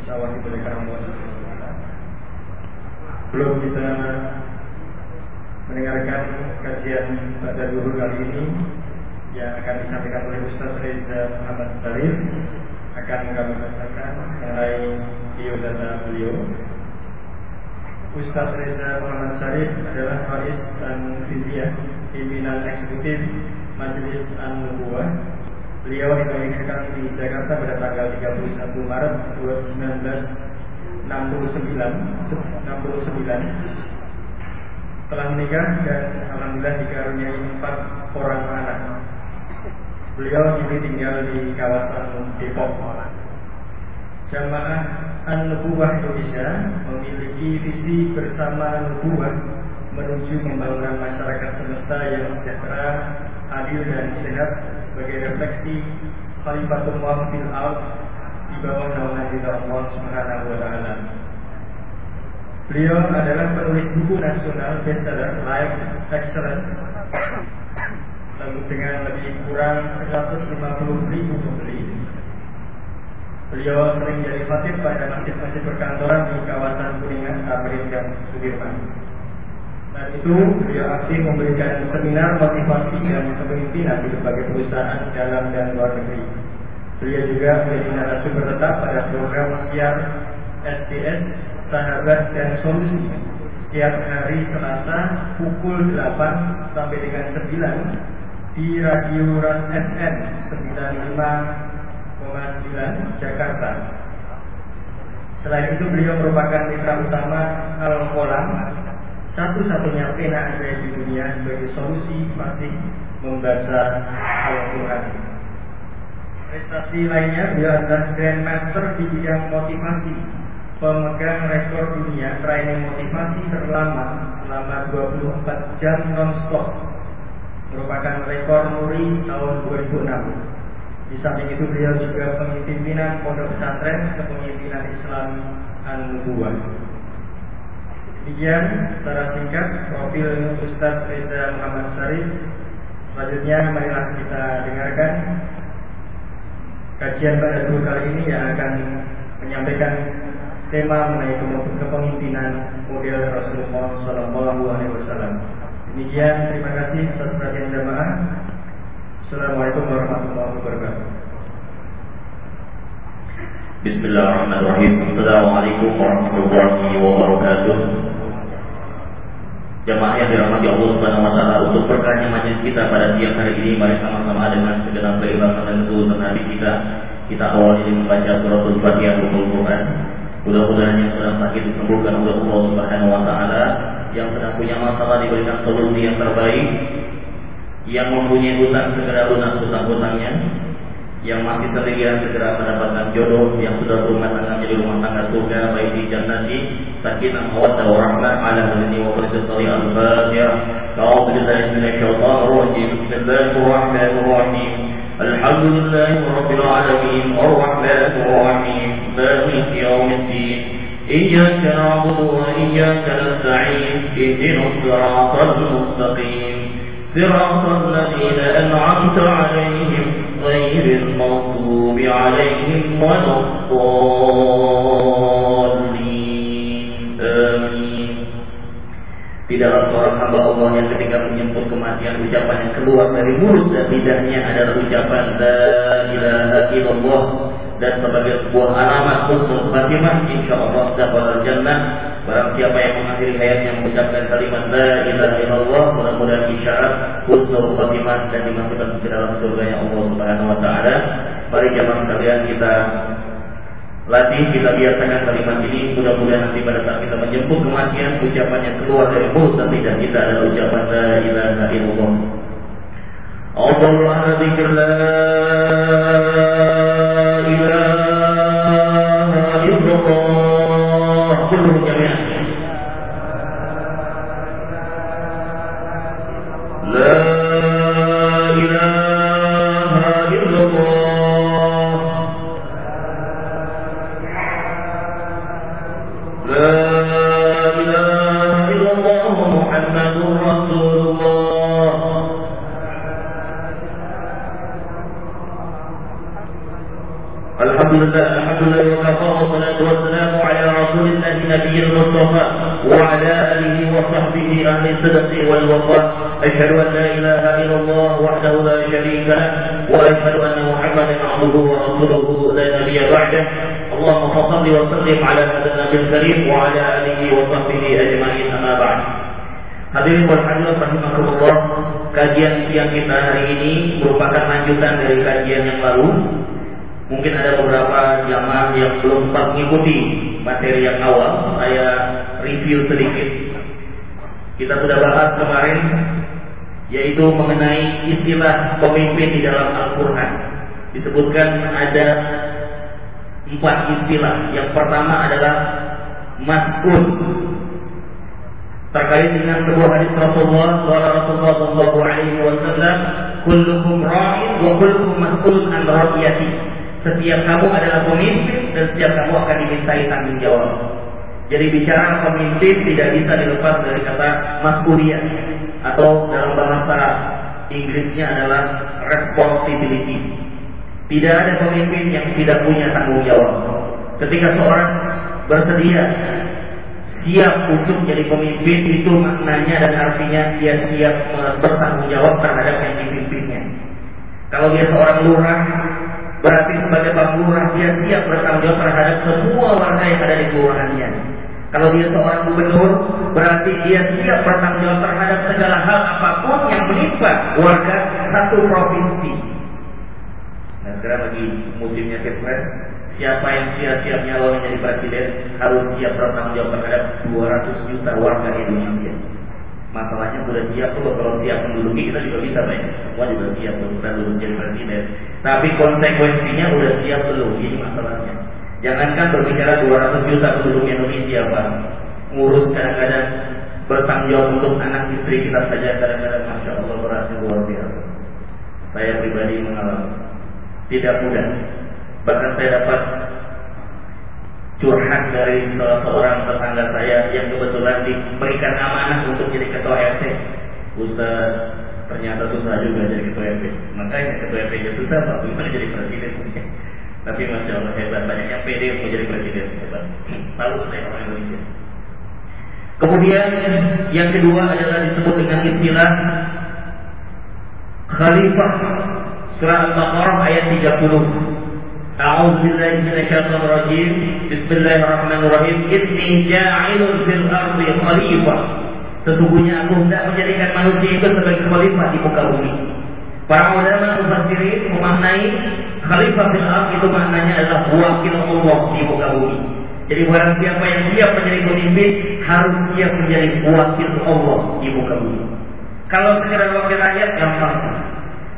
yang insyaallah diberikan Allah Belum kita mendengarkan kajian pada zuhur kali ini yang akan disampaikan oleh Ustaz Reza Muhammad Sarif akan kami bacakan mengenai biodata beliau. Ustaz Reza Muhammad Syarif adalah Faris dan Fidiyah Pimpinan Eksekutif Majelis An-Nubuwah Beliau dilahirkan di Jakarta pada tanggal 31 Maret 1969 Telah menikah dan Alhamdulillah dikaruniai empat orang anak. Beliau kini tinggal di kawasan Depok. Jamaah An-Nubuwah Indonesia memiliki visi bersama Nubuwah menuju pembangunan masyarakat semesta yang sejahtera, adil dan sehat sebagai refleksi Khalifatullah fil Ard di bawah naungan Allah Subhanahu wa taala. Beliau adalah penulis buku nasional bestseller Life Excellence dengan lebih kurang 150 ribu pembeli Beliau sering jadi khatib pada masjid-masjid perkantoran di kawasan Kuningan, Tamrin, dan Sudirman. Dan itu beliau aktif memberikan seminar motivasi dan kepemimpinan di berbagai perusahaan dalam dan luar negeri. Beliau juga menjadi narasumber tetap pada program siar SDS Sahabat dan Solusi setiap hari Selasa pukul 8 sampai dengan 9 di Radio Ras FM 95 Jakarta. Selain itu beliau merupakan mitra utama Al-Qolam, satu-satunya pena ajaib di dunia sebagai solusi masih membaca Al-Quran. Prestasi lainnya beliau adalah Grandmaster di bidang motivasi, pemegang rekor dunia training motivasi terlama selama 24 jam non-stop, merupakan rekor muri tahun 2006. Di samping itu beliau juga pemimpinan pondok pesantren kepemimpinan Islam An-Nubuwah. Demikian secara singkat profil Ustaz Reza Muhammad Syarif. Selanjutnya marilah kita dengarkan kajian pada dua kali ini yang akan menyampaikan tema mengenai kepemimpinan model Rasulullah Sallallahu Alaihi Wasallam. Demikian terima kasih atas perhatian jamaah. Assalamualaikum warahmatullahi wabarakatuh. Bismillahirrahmanirrahim. Assalamualaikum warahmatullahi wabarakatuh. Jamaah yang dirahmati Allah Subhanahu wa taala untuk berkahnya majelis kita pada siang hari ini mari sama-sama dengan segenap keikhlasan dan ketulusan hati kita kita awali dengan membaca suratul Fatihah Rukul Quran. Mudah-mudahan yang sedang sakit disembuhkan oleh Allah Subhanahu wa taala, yang sedang punya masalah diberikan solusi yang terbaik, yang mempunyai hutang segera lunas hutang-hutangnya yang masih terlihat segera mendapatkan jodoh yang sudah rumah tangga menjadi rumah tangga surga baik di jannati sakinah mawaddah warahmah ala walidi wa walidi salih al-fatihah a'udzu billahi minasyaitonir rajim. Bismillahirrahmanirrahim. Alhamdulillahi rabbil alamin arrahmanir rahim maliki yaumiddin na'budu wa iyyaka nasta'in. Ihdinas siratal mustaqim صراط الذين أنعمت عليهم غير المغضوب عليهم ولا الضالين آمين Tidaklah seorang hamba Allah yang ketika menyentuh kematian ucapan yang keluar dari mulut dan lidahnya adalah ucapan La ilaha illallah dan sebagai sebuah alamat husnul khatimah insyaallah dapat jannah. Barang siapa yang mengakhiri hayatnya mengucapkan kalimat la ilaha illallah mudah-mudahan isyarat husnul khatimah dan dimasukkan ke dalam surganya Allah Subhanahu wa taala. Mari jemaah sekalian kita latih kita biasakan kalimat ini. Mudah-mudahan nanti pada saat kita menjemput kematian ucapan yang keluar dari mulut dan lidah kita adalah ucapan la ilaha illallah. Allah zikr la وحده لا شريك له وأشهد أن محمدا عبده ورسوله لا نبي بعده اللهم صل وسلم على هذا النبي الكريم وعلى آله وصحبه أجمعين أما بعد Hadirin berhadirat rahimakumullah, kajian siang kita hari ini merupakan lanjutan dari kajian yang lalu Mungkin ada beberapa jamaah yang belum sempat mengikuti materi yang awal. Saya review sedikit. Kita sudah bahas kemarin yaitu mengenai istilah pemimpin di dalam Al-Quran. Disebutkan ada empat istilah. Yang pertama adalah maskun terkait dengan sebuah hadis Rasulullah Rasulullah Shallallahu Alaihi Wasallam, kullukum ra'in wa kullukum mas'ulun an ra'iyati. Setiap kamu adalah pemimpin dan setiap kamu akan dimintai tanggung jawab. Jadi bicara pemimpin tidak bisa dilepas dari kata maskuliyah atau dalam bahasa Inggrisnya adalah responsibility. Tidak ada pemimpin yang tidak punya tanggung jawab. Ketika seorang bersedia siap untuk jadi pemimpin itu maknanya dan artinya dia siap bertanggung jawab terhadap yang dipimpinnya. Kalau dia seorang lurah Berarti sebagai Pak Lurah dia siap bertanggung jawab terhadap semua warga yang ada di kelurahannya. Kalau dia seorang gubernur, berarti dia siap bertanggung jawab terhadap segala hal apa pun yang menimpa warga satu provinsi. Nah sekarang lagi musimnya Pilpres, siapa yang siap-siap nyalon menjadi presiden harus siap bertanggung jawab terhadap 200 juta warga Indonesia. Masalahnya sudah siap tuh kalau siap menduduki kita juga bisa banyak. Semua juga siap untuk kita duduk presiden. Tapi konsekuensinya udah siap belum? Ini masalahnya. Jangankan berbicara 200 juta penduduk Indonesia, Pak. Ngurus kadang-kadang bertanggung jawab untuk anak istri kita saja kadang-kadang masya Allah beratnya luar biasa. Saya pribadi mengalami tidak mudah. Bahkan saya dapat curhat dari salah seorang tetangga saya yang kebetulan diberikan amanah untuk jadi ketua RT. Ustaz, ternyata susah juga jadi ketua RT. Makanya ketua RT nya susah, Pak. Gimana jadi presiden? Tapi masya Allah hebat, banyak yang pede untuk jadi presiden. Hebat. Salut saya orang Indonesia. Kemudian yang kedua adalah disebut dengan istilah Khalifah Surah Al-Baqarah ayat 30 أعوذ بالله من الشيطان الرجيم بسم الله الرحمن الرحيم إني جاعل في الأرض خليفة Sesungguhnya aku hendak menjadikan manusia itu sebagai khalifah di muka bumi. Para ulama mufassirin memaknai khalifah fil ard itu maknanya adalah wakil Allah di muka bumi. Jadi barang siapa yang siap menjadi pemimpin harus siap menjadi wakil Allah di muka bumi. Kalau sekedar wakil rakyat gampang.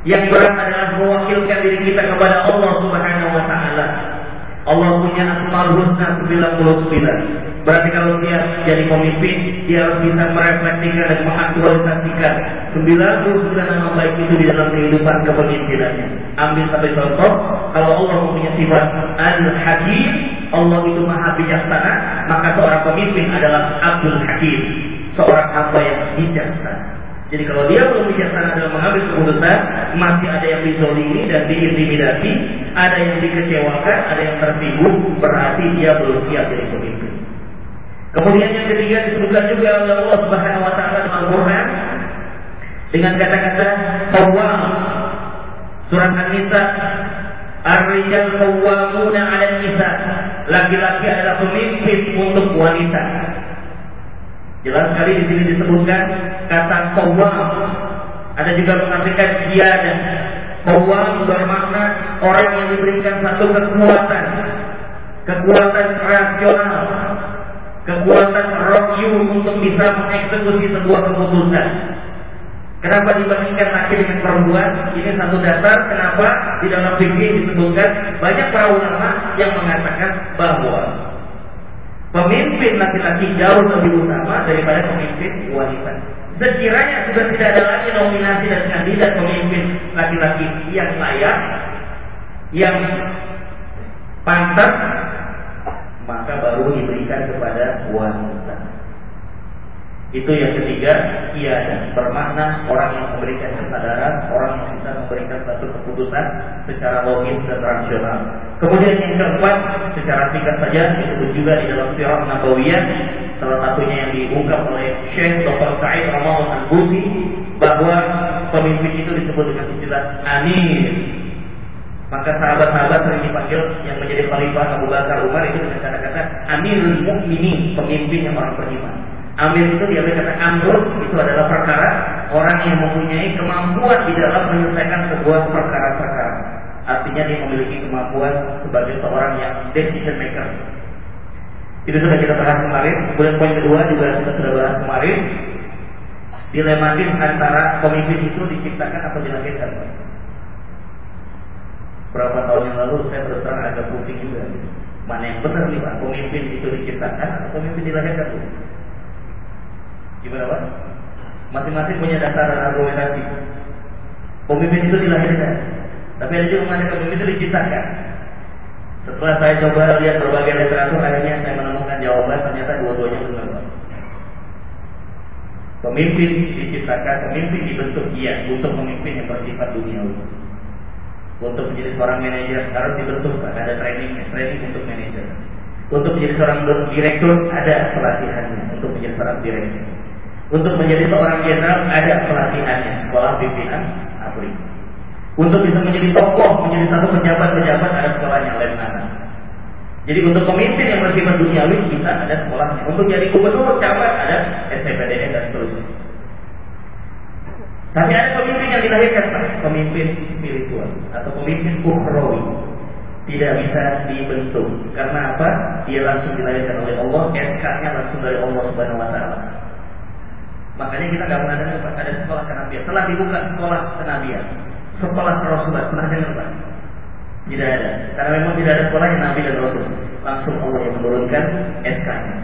Yang berat adalah mewakilkan diri kita kepada Allah Subhanahu wa taala. Allah punya asmaul husna 99. Berarti kalau dia jadi pemimpin, dia harus bisa merefleksikan dan mengaktualisasikan 99 nama baik itu di dalam kehidupan kepemimpinannya. Ambil satu contoh, kalau Allah punya sifat Al-Hakim, Allah itu maha bijaksana, maka seorang pemimpin adalah Abdul Hakim, seorang hamba yang bijaksana. Jadi kalau dia belum bijaksana dalam mengambil keputusan, masih ada yang dizolimi dan diintimidasi, ada yang dikecewakan, ada yang tersinggung, berarti dia belum siap jadi pemimpin. Kemudian yang ketiga disebutkan juga oleh Allah Subhanahu wa taala dalam Al-Qur'an dengan kata-kata qawwam. Surat An-Nisa Ar-rijal qawwamuna 'ala nisa Laki-laki adalah pemimpin untuk wanita. Jelas sekali di sini disebutkan kata kawam. Ada juga mengartikan dan Kawam bermakna orang yang diberikan satu kekuatan. Kekuatan rasional. Kekuatan rohyu untuk bisa mengeksekusi sebuah keputusan. Kenapa dibandingkan laki dengan perempuan? Ini satu dasar kenapa di dalam fikih disebutkan banyak para ulama yang mengatakan bahwa Pemimpin laki-laki jauh lebih utama daripada pemimpin wanita. Sekiranya sudah tidak ada lagi nominasi dan kandidat pemimpin laki-laki yang layak, yang pantas, maka baru diberikan kepada wanita. Itu yang ketiga, ia bermakna orang yang memberikan kesadaran, orang yang bisa memberikan satu keputusan secara logis dan rasional. Kemudian yang keempat, secara singkat saja disebut juga di dalam sirah Nabawiyah, salah satunya yang diungkap oleh Syekh Dr. Sa'id Ramadan Al-Buti bahwa pemimpin itu disebut dengan istilah Amir. Maka sahabat-sahabat sering dipanggil yang menjadi khalifah Abu Bakar Umar itu dengan kata-kata Amirul Mukminin, pemimpin yang orang beriman. Amir itu dia kata amrul itu adalah perkara orang yang mempunyai kemampuan di dalam menyelesaikan sebuah perkara-perkara. Artinya dia memiliki kemampuan sebagai seorang yang decision maker. Itu sudah kita bahas kemarin. Kemudian poin kedua juga kita sudah bahas kemarin. Dilematis antara pemimpin itu diciptakan atau dilahirkan. Berapa tahun yang lalu saya terus terang agak pusing juga. Mana yang benar nih Pak? Pemimpin itu diciptakan atau pemimpin dilahirkan? Gimana Pak? Masing-masing punya dasar argumentasi. Pemimpin itu dilahirkan. Tapi ada juga mengatakan pemimpin itu diciptakan. Setelah saya coba lihat berbagai literatur, akhirnya saya menemukan jawaban ternyata dua-duanya benar. Pemimpin diciptakan, pemimpin dibentuk iya untuk pemimpin yang bersifat duniawi. Untuk menjadi seorang manajer harus dibentuk, ada training, training untuk manajer. Untuk menjadi seorang direktur ada pelatihannya untuk menjadi seorang direktur. Untuk menjadi seorang jenderal ada pelatihannya, sekolah pimpinan ABRI. Untuk bisa menjadi tokoh, menjadi satu pejabat-pejabat ada sekolahnya Lemhanas. Jadi untuk pemimpin yang bersifat duniawi kita ada sekolahnya. Untuk jadi gubernur, camat ada STPDN dan seterusnya. Tapi ada pemimpin yang dilahirkan Pak, pemimpin spiritual atau pemimpin ukhrawi. Tidak bisa dibentuk. Karena apa? Dia langsung dilahirkan oleh Allah, SK-nya langsung dari Allah Subhanahu wa taala. Makanya kita nggak pernah dengar Pak, ada sekolah kenabian. Telah dibuka sekolah kenabian, sekolah Rasulullah. Pernah dengar Pak? Tidak ada. Karena memang tidak ada sekolah yang Nabi dan Rasul. Langsung Allah yang menurunkan SK-nya.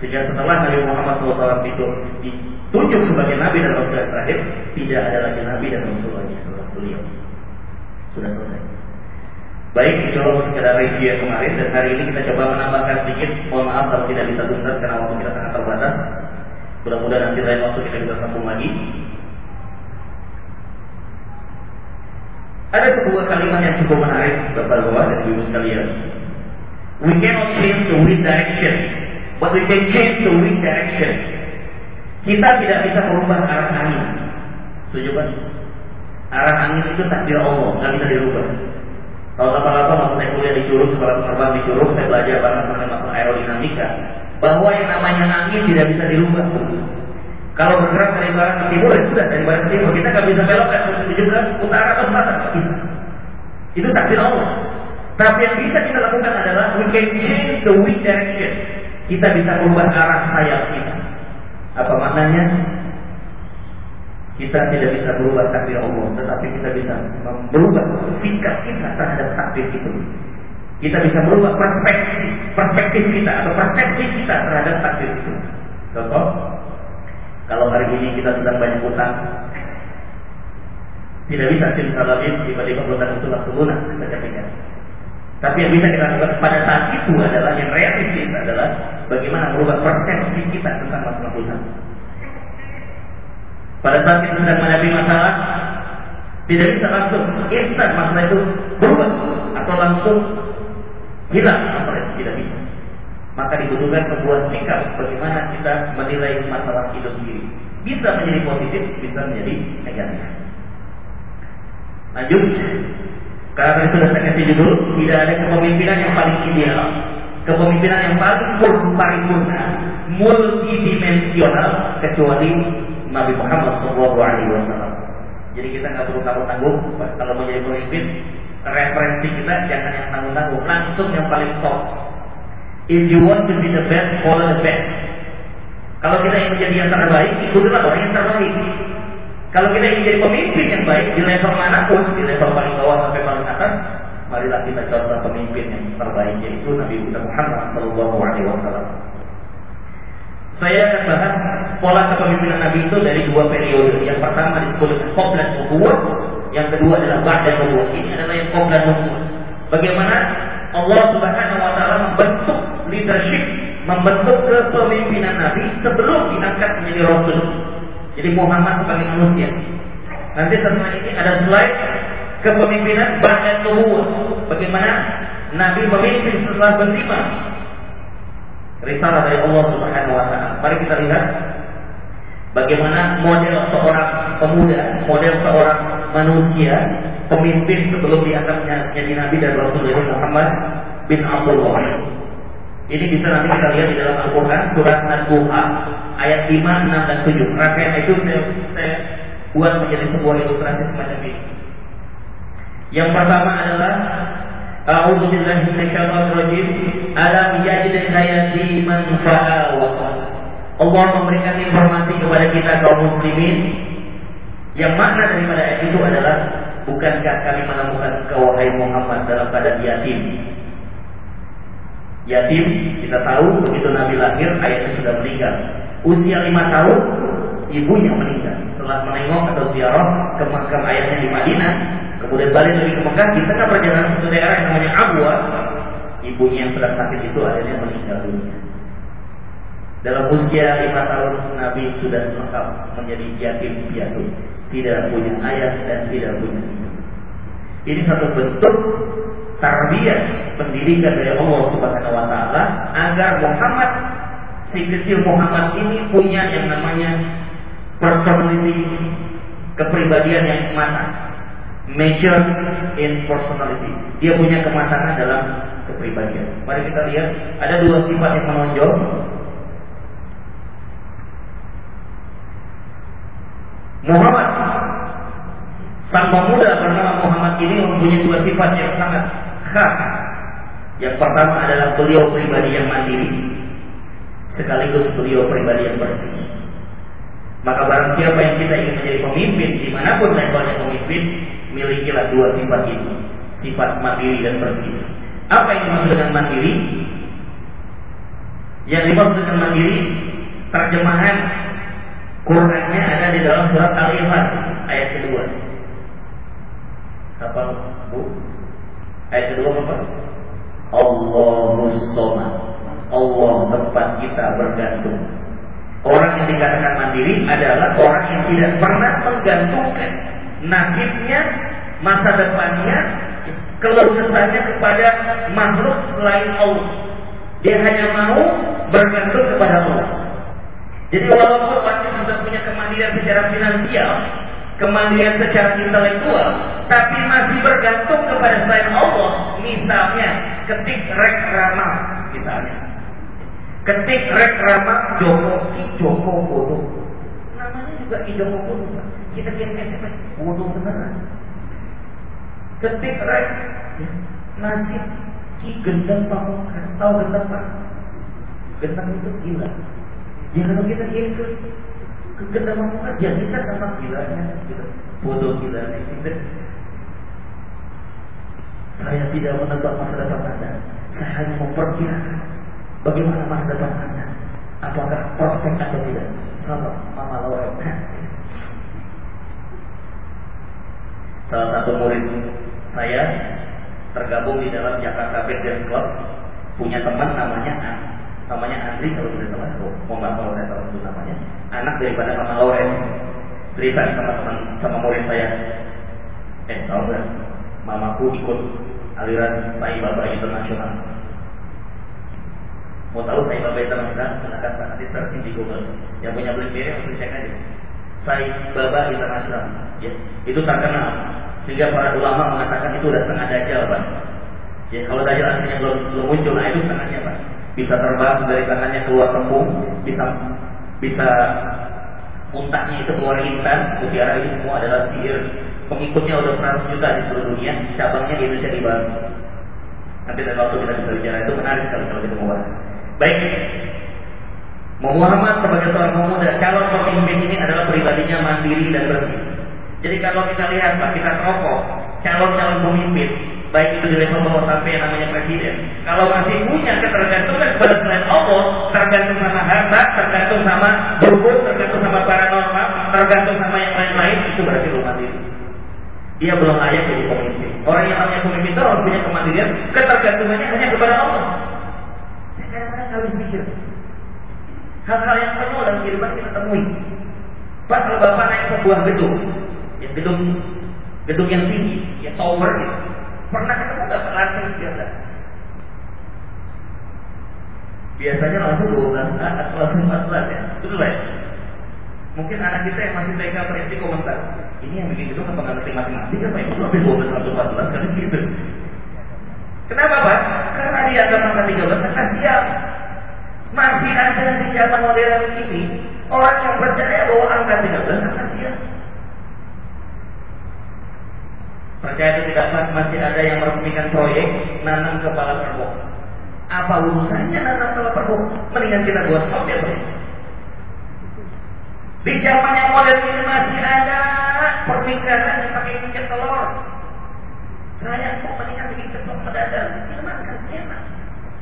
Sehingga setelah Nabi Muhammad SAW itu ditunjuk sebagai Nabi dan Rasul yang terakhir, tidak ada lagi Nabi dan Rasul lagi setelah beliau. Sudah selesai. Baik, itu sekedar review yang kemarin dan hari ini kita coba menambahkan sedikit. Mohon maaf kalau tidak bisa tuntas karena waktu kita sangat terbatas. Mudah-mudahan nanti lain waktu kita bisa sambung lagi. Ada sebuah kalimat yang cukup menarik Bapak-Bapak dan Ibu sekalian. We cannot change the wind direction, but we can change the wind direction. Kita tidak bisa merubah arah angin. Setuju kan? Arah angin itu takdir Allah, nggak bisa dirubah. Kalau apa-apa waktu saya kuliah di Curug, sekolah penerbang di Curug, saya belajar banyak mengenai aerodinamika bahwa yang namanya angin tidak bisa dirubah. Kalau bergerak dari barat ke timur, ya sudah dari barat ke timur. Kita nggak bisa belokkan menuju ke utara atau selatan, bisa. Itu takdir Allah. Tapi yang bisa kita lakukan adalah we can change the wind direction. Kita bisa merubah arah sayap kita. Apa maknanya? Kita tidak bisa merubah takdir Allah, tetapi kita bisa merubah sikap kita terhadap takdir itu. Kita bisa merubah perspektif, perspektif kita atau perspektif kita terhadap takdir itu. Contoh, kalau hari ini kita sedang banyak utang, tidak bisa simsalabim tiba-tiba utang itu langsung lunas ketika Tapi yang bisa kita lakukan pada saat itu adalah yang realistis adalah bagaimana merubah persepsi kita tentang masalah utang. Pada saat kita sedang menghadapi masalah, tidak bisa langsung instan masalah itu berubah atau langsung hilang apa itu tidak bisa. Maka dibutuhkan sebuah sikap bagaimana kita menilai masalah itu sendiri. Bisa menjadi positif, bisa menjadi negatif. Lanjut. Karena sudah saya kasih judul, tidak ada kepemimpinan yang paling ideal. Kepemimpinan yang paling paripurna, multidimensional kecuali Nabi Muhammad SAW. Jadi kita nggak perlu tanggung-tanggung kalau mau jadi pemimpin referensi kita jangan yang tanggung-tanggung, langsung yang paling top. If you want to be the best, follow the best. Kalau kita ingin menjadi yang terbaik, ikutilah orang yang terbaik. Kalau kita ingin jadi pemimpin yang baik di level mana pun, di level paling bawah sampai paling atas, marilah kita contoh pemimpin yang terbaik yaitu Nabi Muhammad Sallallahu Alaihi Wasallam. Saya akan bahas pola kepemimpinan Nabi itu dari dua periode. Yang pertama disebut Qoblat Nubuwah yang kedua adalah ba'da nubuwah. Ini adalah yang qabla nubuwah. Bagaimana Allah Subhanahu wa taala membentuk leadership, membentuk kepemimpinan Nabi sebelum diangkat menjadi Rasul. Jadi Muhammad sebagai manusia. Nanti setelah ini ada slide kepemimpinan Ba'da Nubuwah. Bagaimana Nabi memimpin setelah berlima risalah dari Allah Subhanahu wa taala. Mari kita lihat bagaimana model seorang pemuda, model seorang manusia, pemimpin sebelum diangkatnya jadi nabi dan rasul dari Muhammad bin Abdullah. Ini bisa nanti kita lihat di dalam Al-Quran surat An-Duha ayat 5, 6, dan 7. Rangkaian itu saya, buat menjadi sebuah ilustrasi semacam ini. Yang pertama adalah A'udzu billahi minasyaitonir rajim. Alam yajid hayati man sa'a Allah memberikan informasi kepada kita kaum muslimin yang makna daripada ayat itu adalah bukankah kami menemukan kau wahai Muhammad dalam keadaan yatim? Yatim kita tahu begitu Nabi lahir ayahnya sudah meninggal. Usia lima tahun ibunya meninggal. Setelah menengok atau ziarah ke makam ayahnya di Madinah Kemudian balik lagi ke Mekah di tengah perjalanan ke daerah yang namanya Abwa, ibunya yang sedang sakit itu akhirnya meninggal dunia. Dalam usia lima tahun Nabi sudah lengkap menjadi yatim piatu, tidak punya ayah dan tidak punya. Ini satu bentuk tarbiyah pendidikan dari Allah Subhanahu wa taala agar Muhammad si kecil Muhammad ini punya yang namanya personality kepribadian yang matang mature in personality. Dia punya kematangan dalam kepribadian. Mari kita lihat ada dua sifat yang menonjol. Muhammad Sang pemuda bernama Muhammad ini mempunyai dua sifat yang sangat khas. Yang pertama adalah beliau pribadi yang mandiri, sekaligus beliau pribadi yang bersih. Maka barang siapa yang kita ingin menjadi pemimpin, di mana pun levelnya pemimpin, milikilah dua sifat itu, sifat mandiri dan bersih. Apa yang dimaksud dengan mandiri? Yang dimaksud dengan mandiri, terjemahan Qurannya ada di dalam surat Al-Imran ayat kedua. Apa bu? Ayat kedua apa? Allahus Somad. Allah tempat kita bergantung. Orang yang dikatakan mandiri adalah orang yang tidak pernah menggantungkan nasibnya, masa depannya, keluh kepada makhluk selain Allah. Dia hanya mau bergantung kepada Allah. Jadi walaupun pasti sudah punya kemandirian secara finansial, kemandirian secara intelektual, tapi masih bergantung kepada selain Allah. Misalnya, ketik rek ramah, misalnya. Ketik rek ramah Joko, Joko bodoh. Namanya juga Joko bodoh. Kita kirim SMS, bodoh beneran. Ketik rek, ya, nasib Ki gendang pamungkas, tahu gendang pak? Gendang itu gila. Kalau kita kirim ke gendang pamungkas, ya kita sama gilanya, gitu. bodoh gila gitu. Saya tidak menebak masa depan Anda. Saya hanya memperkirakan bagaimana masa depan Anda. Apakah prospek atau tidak? Sama Mama Laura. Salah satu murid saya tergabung di dalam Jakarta Fitness Club punya teman namanya namanya Andri kalau tidak salah mohon maaf kalau saya tahu itu namanya anak daripada Mama Loren cerita sama teman sama murid saya. Eh tahu nggak? Mamaku ikut aliran Sai Baba Internasional. Mau tahu Sai Baba Internasional? Silakan nanti searching di Google. Yang punya BlackBerry langsung cek aja. Sai Baba Internasional. Ya itu terkenal. Sehingga para ulama mengatakan itu udah setengah dajjal, Pak. Ya, kalau dajjal aslinya belum, belum muncul, nah itu setengahnya, Pak. Bisa terbang dari tangannya keluar tembung, bisa bisa muntahnya itu keluar intan, mutiara ini semua adalah sihir. Pengikutnya udah 100 juta di seluruh dunia, cabangnya di Indonesia di Bali. Nanti dari waktu kita bisa bicara itu menarik kalau kita mau bahas. Baik, Muhammad sebagai seorang pemuda, calon pemimpin ini adalah pribadinya mandiri dan bersih. Jadi kalau kita lihat kita rokok calon-calon pemimpin, baik itu di level bawah sampai yang namanya presiden, kalau masih punya ketergantungan kepada selain Allah, tergantung sama harta, tergantung sama dukun, tergantung sama paranormal, tergantung sama yang lain-lain, itu berarti belum mandiri. Dia belum layak jadi pemimpin. Orang yang namanya pemimpin itu harus punya kemandirian, ketergantungannya hanya kepada Allah. Saya kadang-kadang habis pikir. Hal-hal yang konyol dalam kehidupan kita temui. Pak kalau bapak naik sebuah gedung, yang gedung gedung yang tinggi, yang tower gitu. Pernah ketemu nggak lantai 13? Biasanya langsung 12 atau langsung 14 ya. Betul ya? Mungkin anak kita yang masih TK berarti komentar. Ini yang bikin itu apa nggak ngerti matematika apa itu sampai 12 atau 14 kan gitu. Kenapa Pak? Karena dia agama angka 13 karena siap. Masih ada di zaman modern ini orang yang percaya bahwa angka 13 akan siap. Percaya atau tidak masih ada yang meresmikan proyek nanam kepala kerbau. Apa urusannya nanam kepala kerbau? Mendingan kita buat software. Di zaman yang modern ini masih ada pernikahan yang pakai minyak telur. Saya kok mendingan bikin ceplok mendadak. Kita makan enak.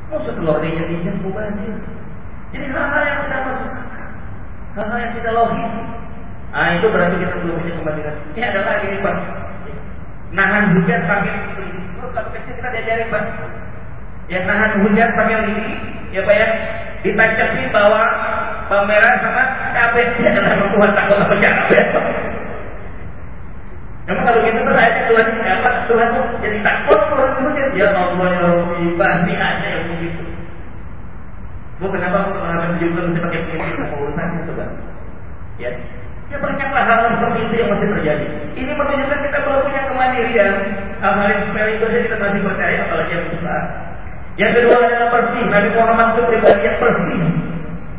Musuh telur dia jadi mubazir. Jadi hal-hal yang tidak masuk hal-hal yang tidak logis. Ah itu berarti kita belum punya kembalikan. Ini ada lagi nih pak. Nahan hujan pakai kalau kecil kita diajarin pak. Yang nahan hujan pakai ini, ya pak ya, ditancapin bawa pameran sama cabai jangan membuat takut apa cabai Emang kalau gitu tuh saya Tuhan apa Tuhan tuh jadi takut turun turun ya Allah ya Rabbi pasti ada yang begitu. Bu kenapa aku mengalami juga mesti pakai prinsip apa urusannya coba? Ya, ya banyaklah hal seperti itu yang masih terjadi. Ini menunjukkan kita belum punya kemandirian. Hal-hal yang sepele itu saja kita masih percaya apalagi yang besar. Yang kedua adalah bersih. Nabi Muhammad itu pribadi yang bersih.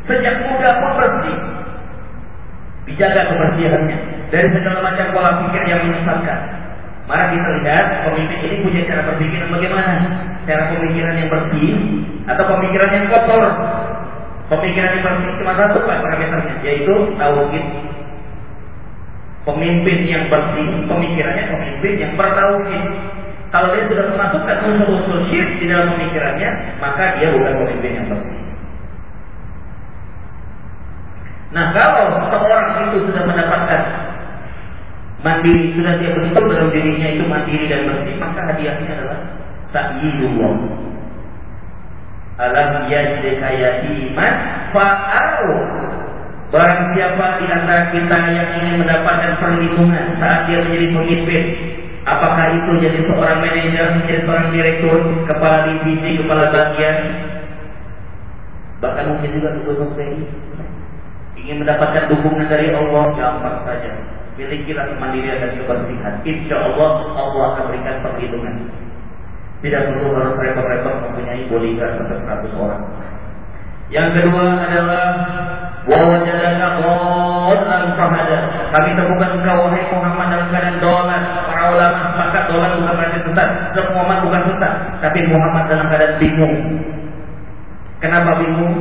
Sejak muda pun bersih. Dijaga kebersihannya dari segala macam pola pikir yang menyesatkan. Mari kita lihat pemimpin ini punya cara berpikir bagaimana? Cara pemikiran yang bersih atau pemikiran yang kotor? Pemikiran yang bersih cuma satu pak parameternya, yaitu tauhid. Pemimpin yang bersih, pemikirannya pemimpin yang bertauhid. Kalau dia sudah memasukkan unsur-unsur syirik di dalam pemikirannya, maka dia bukan pemimpin yang bersih. Nah kalau seorang itu sudah mendapatkan mandiri, sudah dia betul dalam dirinya itu mandiri dan bersih, maka hadiahnya adalah ta'yidullah. Alam yajidika iman fa'au Barang siapa di antara kita yang ingin mendapatkan perlindungan saat dia menjadi pemimpin, apakah itu jadi seorang manajer, menjadi seorang direktur, kepala divisi, kepala bagian, bahkan mungkin juga ketua TNI, ingin mendapatkan dukungan dari Allah gampang saja. Milikilah kemandirian dan kebersihan. Insya Allah Allah akan berikan perlindungan. Tidak perlu harus repot-repot mempunyai bodyguard sampai 100 orang yang kedua adalah wajadaka dhalan fahada. Kami temukan engkau wahai Muhammad dalam keadaan dolan. Para ulama sepakat dolan bukan berarti sesat. Semua Muhammad bukan sesat, tapi Muhammad dalam keadaan bingung. Kenapa bingung?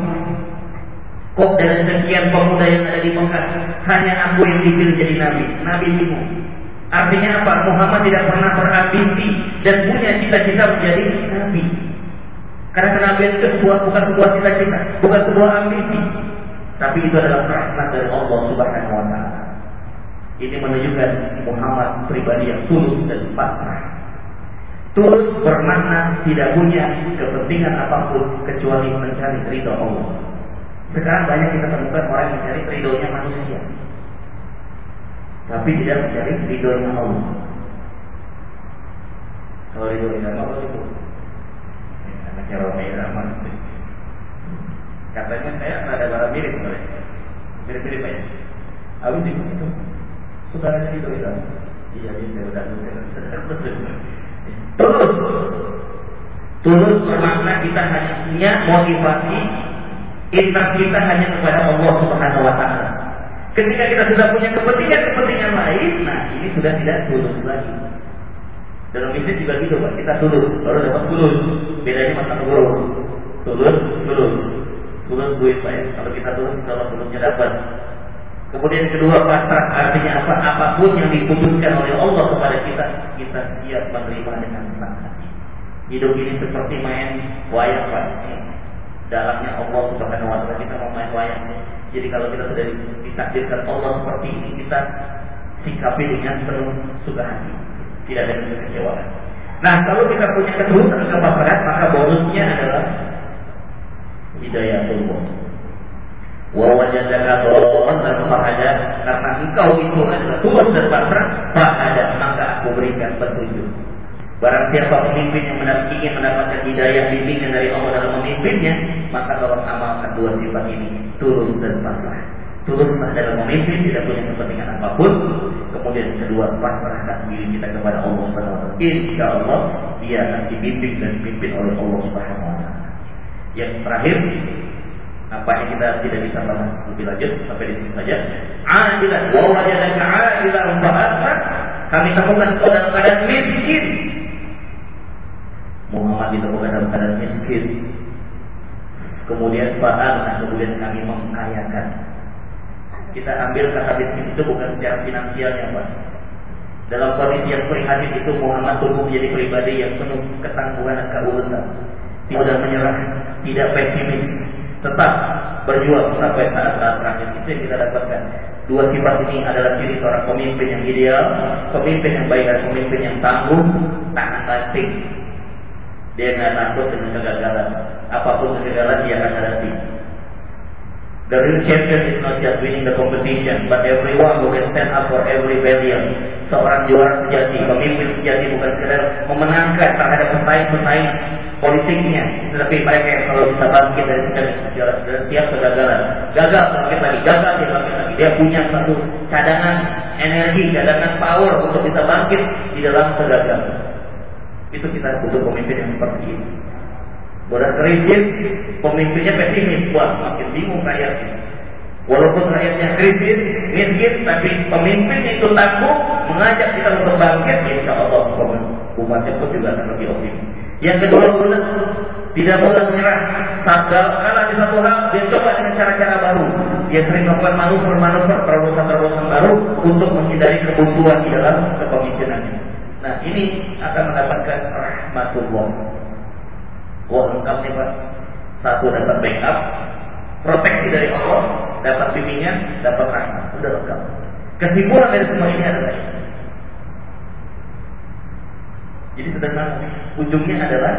Kok dari sekian pemuda yang ada di Mekah hanya aku yang dipilih jadi nabi? Nabi bingung. Artinya apa? Muhammad tidak pernah berambisi dan punya cita-cita menjadi nabi. Karena kenabian itu sebuah, bukan sebuah cita-cita, bukan sebuah ambisi, tapi itu adalah rahmat dari Allah Subhanahu wa taala. Ini menunjukkan Muhammad pribadi yang tulus dan pasrah. Tulus bermakna tidak punya kepentingan apa pun kecuali mencari ridho Allah. Sekarang banyak kita temukan orang yang mencari ridhonya manusia. Tapi tidak mencari ridhonya Allah. Kalau ridhonya Allah itu ya, anaknya Romai Rahman. Katanya saya ada barang mirip. Mirip-mirip ya. Aku bingung itu. Saudaranya itu ya. Iya, iya, udah Terus, tulus bermakna kita hanya punya motivasi Intas kita hanya kepada Allah Subhanahu wa taala. Ketika kita sudah punya kepentingan-kepentingan lain, nah ini sudah tidak tulus lagi. Dalam bisnis juga gitu, Pak. Kita tulus, baru dapat tulus. Bedanya masa guru. Tulus, tulus. Tulus duit, Pak ya. Kalau kita tulus, kalau tulusnya dapat. Kemudian kedua pasrah artinya apa? Apa pun yang diputuskan oleh Allah kepada kita, kita siap menerima dengan senang hati. Hidup ini seperti main wayang, Pak dalamnya Allah Subhanahu wa kita mau main wayang. Jadi kalau kita sudah ditakdirkan Allah seperti ini kita sikapi dengan penuh suka hati, tidak ada kekecewaan. Nah, kalau kita punya ketulusan kepastian, maka bonusnya adalah hidayatullah. Wa wajadaka dhallan fahada karena engkau itu adalah tulus dan pasrah, fahada maka aku berikan petunjuk. Barang siapa pemimpin yang ingin mendapatkan hidayah bimbingan dari Allah dalam memimpinnya, maka tolong amalkan dua sifat ini, tulus dan pasrah. Tuluslah dalam memimpin, tidak punya kepentingan apa pun. Kemudian kedua, pasrahkan diri kita kepada Allah Subhanahu wa taala. Insya Allah dia akan dibimbing dan dipimpin oleh Allah Subhanahu wa taala. Yang terakhir, apa yang kita tidak bisa bahas lebih lanjut sampai di sini saja. Adilan wa wajadaka adilan fa'atha. Kami temukan dalam keadaan miskin. Muhammad ditemukan dalam keadaan miskin. Kemudian fa'atha, kemudian kami mengkayakan. Kita ambil kata miskin itu bukan secara finansialnya, Pak. Dalam kondisi yang prihatin itu Muhammad tumbuh menjadi pribadi yang penuh ketangguhan dan keuletan. Tidak menyerah, tidak pesimis, tetap berjuang sampai saat-saat terakhir itu yang kita dapatkan. Dua sifat ini adalah ciri seorang pemimpin yang ideal, pemimpin yang baik dan pemimpin yang tangguh, tahan banting. Dia nggak takut dengan kegagalan. Apa pun kegagalan dia akan hadapi. The real champion is not just winning the competition, but everyone who can stand up for every failure. Seorang juara sejati, pemimpin sejati bukan sekedar memenangkan terhadap pesaing-pesaing politiknya, tetapi mereka yang selalu bisa bangkit dari segala setiap kegagalan. Gagal bangkit lagi, gagal dia bangkit lagi. Dia punya satu cadangan energi, cadangan power untuk bisa bangkit di dalam kegagalan. Itu kita butuh pemimpin yang seperti ini. Bodas krisis, pemimpinnya pesimis, wah makin bingung rakyatnya. Walaupun rakyatnya krisis, miskin, tapi pemimpinnya itu takut mengajak kita untuk bangkit, insya Allah umatnya pun juga akan lebih optimis. Yang kedua bulat tidak boleh menyerah. Saat kalah di satu hal, dia coba dengan cara-cara baru. Dia sering melakukan manuver-manuver, terobosan-terobosan baru untuk menghindari kebuntuan di dalam kepemimpinannya. Nah ini akan mendapatkan rahmatullah. Wah lengkap nih Pak. Satu dapat backup, proteksi dari Allah, dapat bimbingan, dapat rahmat. Sudah lengkap. Kesimpulan dari semua ini adalah. Jadi sederhana, ujungnya adalah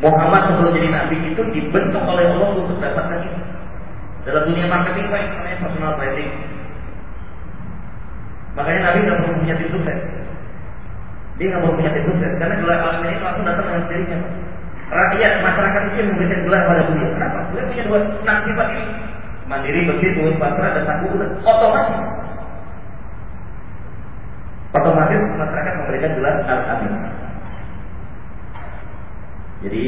Muhammad sebelum jadi nabi itu dibentuk oleh Allah untuk dapatkan ini. Dalam dunia marketing Pak, namanya personal branding. Makanya Nabi nggak perlu punya tim sukses. Dia nggak perlu punya tim sukses karena gelar alam ini langsung datang dengan sendirinya. Rakyat masyarakat itu yang memberikan gelar pada beliau. Kenapa? Beliau punya dua enam sifat ini. Mandiri, bersih, turun, pasrah, dan takut. Otomatis otomatis masyarakat memberikan gelar al-amin. Jadi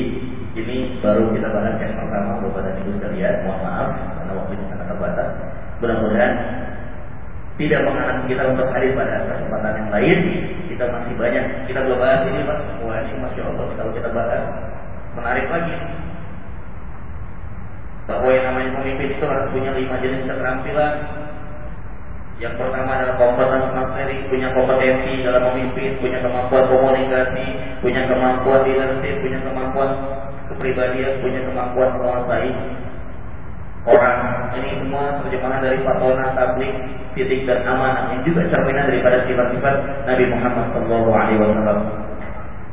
ini baru kita bahas yang pertama Bapak dan Ibu sekalian. Mohon maaf karena waktunya sangat terbatas. Mudah-mudahan tidak menghalangi kita untuk hadir pada kesempatan yang lain. Kita masih banyak. Kita belum bahas ini Pak. Wah ini masya Allah kalau kita bahas menarik lagi. Bahwa yang namanya pemimpin itu harus punya lima jenis keterampilan yang pertama adalah kompetensi materi, punya kompetensi dalam memimpin, punya kemampuan komunikasi, punya kemampuan leadership, punya kemampuan kepribadian, punya kemampuan menguasai orang. Ini semua terjemahan dari fatona, tablik, sidik dan amanah yang juga cerminan daripada sifat-sifat Nabi Muhammad SAW.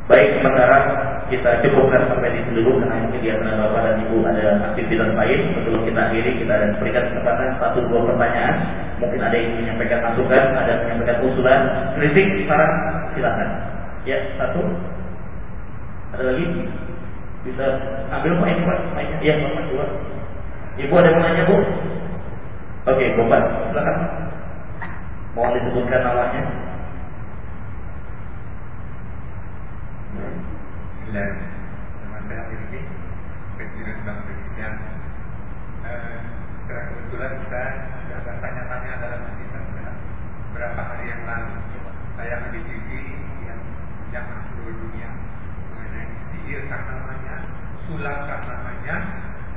Baik sementara kita cukupkan sampai di seluruh karena mungkin di antara bapak dan ibu ada aktivitas lain. Sebelum kita akhiri kita ada berikan kesempatan satu dua pertanyaan. Mungkin ada yang menyampaikan masukan ada yang menyampaikan usulan. Kritik saran silakan. Ya satu. Ada lagi? Bisa ambil pak ini pak. Iya bapak dua ibu. Ada yang nanya bu? Oke bapak silakan. Mau disebutkan namanya Bismillah Nama saya Irvi Presiden Bank Indonesia. Eh, Secara kebetulan saya ada tanya-tanya dalam kita Berapa hari yang lalu? Saya TV yang zaman seluruh dunia Mengenai sihir kah namanya Sulap kah namanya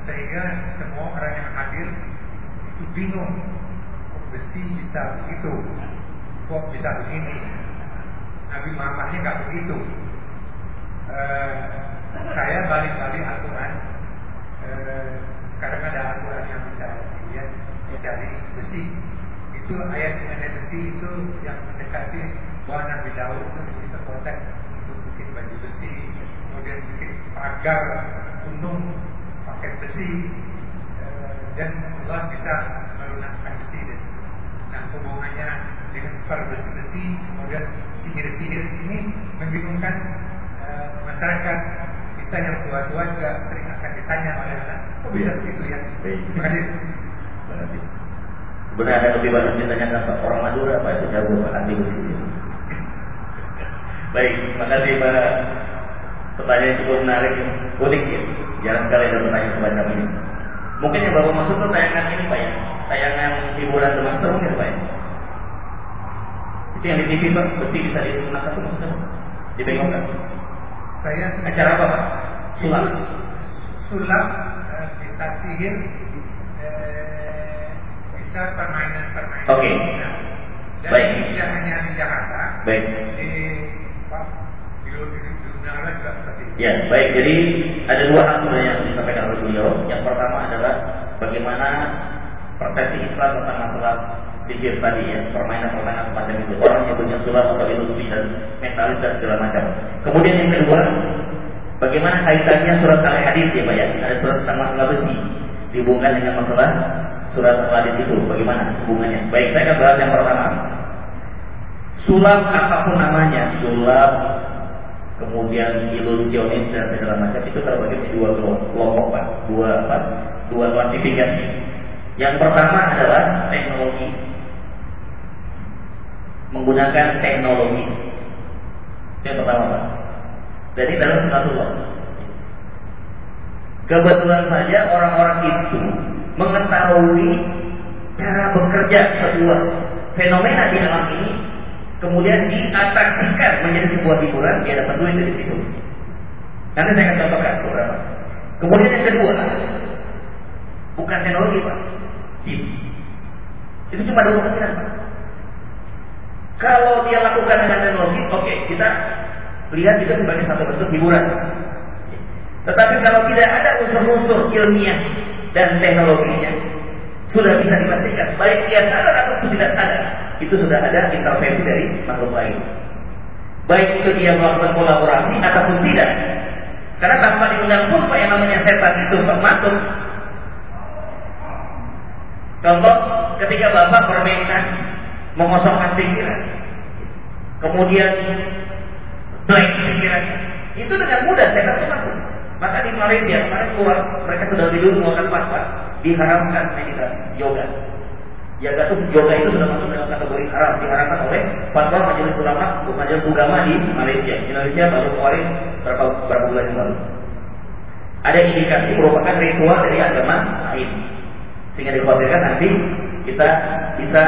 Sehingga semua orang yang hadir Itu bingung Kok besi bisa begitu? Kok bisa begini? Nabi Muhammadnya nggak begitu Eh, saya balik-balik Al-Quran. Eh, Sekarang ada Al-Quran yang bisa dilihat Dicari besi. Itu ayat mengenai besi itu Yang mendekati bahwa Nabi Daud itu kita kotak Untuk bikin baju besi Kemudian bikin pagar gunung pakai besi. Eh, dan Allah bisa melunakkan besi dan nah hubungannya dengan per besi-besi kemudian sihir-sihir ini membingungkan eh, masyarakat kita yang tua-tua juga sering akan ditanya oleh anak kok bisa begitu ya Baik. terima kasih Terima kasih. Sebenarnya ada lebih banyak ditanyakan Pak orang Madura Pak itu jago Pak ahli besi. Baik, terima kasih Pak. Pertanyaan cukup menarik, unik ya. Jarang sekali ada pertanyaan semacam ini. Mungkin yang baru masuk tuh tayangan ini Pak ya, tayangan hiburan semester mungkin Pak ya. Itu yang di TV Pak, besi bisa digunakan tuh maksudnya Pak? Dibengokkan. Saya Acara apa Pak? Sulap. sulap eh, bisa sihir eh, bisa permainan-permainan Oke. Nah, dan Baik. tidak hanya di Jakarta Baik. di Pak, luar di dunia lain juga seperti itu Ya, baik. Jadi ada dua hal sebenarnya yang disampaikan oleh beliau. Yang pertama adalah bagaimana persepsi Islam tentang masalah sihir tadi ya, permainan-permainan semacam itu. Orang nyebutnya sulap atau ilusi dan mentalis dan segala macam. Kemudian yang kedua, bagaimana kaitannya surat al-hadis ya Pak ya? Ada surat tentang masalah besi dihubungkan dengan masalah surat al-hadis itu. Bagaimana hubungannya? Baik, saya akan bahas yang pertama. Sulap apa pun namanya, sulap kemudian ilusionis dan segala macam itu terbagi menjadi dua kelompok pak dua apa dua klasifikasi yang pertama adalah teknologi menggunakan teknologi itu yang pertama pak jadi dalam sunatullah kebetulan saja orang-orang itu mengetahui cara bekerja sebuah fenomena di alam ini kemudian diatraksikan menjadi sebuah hiburan, dia dapat duit dari situ. Nanti saya akan contohkan beberapa. Kemudian yang kedua, bukan teknologi pak, chip. Itu cuma dua kemungkinan pak. Kalau dia lakukan dengan teknologi, oke kita lihat juga sebagai satu bentuk hiburan. Tetapi kalau tidak ada unsur-unsur ilmiah dan teknologinya, sudah bisa dipastikan baik dia sadar atau tidak sadar itu sudah ada intervensi dari makhluk lain. Baik itu dia melakukan kolaborasi ataupun tidak. Karena tanpa diundang pun pak yang namanya setan itu pak masuk. Contoh ketika bapak bermain mengosongkan pikiran kemudian blank pikiran itu dengan mudah setan itu masuk maka di Malaysia kemarin keluar mereka sudah tidur mengeluarkan fatwa diharamkan meditasi yoga. Yoga itu yoga itu sudah masuk dalam kategori haram diharamkan oleh fatwa majelis ulama majelis ulama di Malaysia. Indonesia baru kemarin berapa berapa bulan yang lalu. Ada indikasi merupakan ritual dari agama lain sehingga dikhawatirkan nanti kita bisa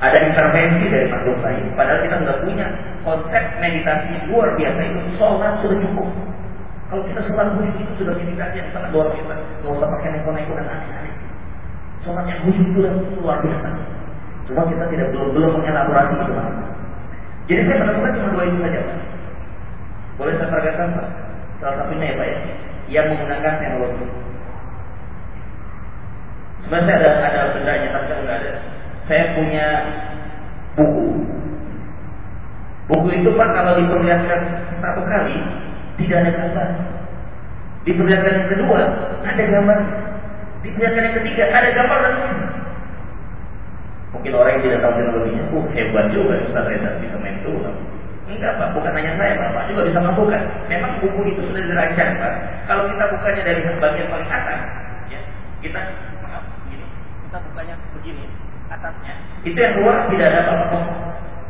ada intervensi dari makhluk lain. Padahal kita sudah punya konsep meditasi luar biasa itu sholat sudah cukup. Kalau kita sholat khusyuk itu sudah meditasi yang sangat luar biasa. Nggak usah pakai neko-neko dan aneh-aneh. Sholat yang khusyuk itu luar biasa. Cuma kita tidak belum belum mengelaborasi itu mas. Jadi saya menemukan cuma dua itu saja pak. Boleh saya peragakan pak? Salah satunya ya pak ya, yang menggunakan teknologi. Sebenarnya ada ada bendanya tapi nggak ada. Saya punya buku. Buku itu pak kalau diperlihatkan satu kali tidak ada gambar. Diperlihatkan yang kedua, ada gambar. Diperlihatkan yang ketiga, ada gambar dan. Mungkin orang yang tidak tahu teknologinya, uh hebat juga Ustaz Reza bisa main sulap. Enggak Pak, bukan hanya saya Pak, Pak juga bisa melakukan. Memang buku itu sudah dirancang Pak. Kalau kita bukanya dari bagian paling atas, ya, kita maaf, begini, kita bukanya begini, atasnya. Itu yang keluar tidak ada apa-apa.